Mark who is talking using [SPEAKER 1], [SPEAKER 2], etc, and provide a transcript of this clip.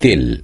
[SPEAKER 1] Til.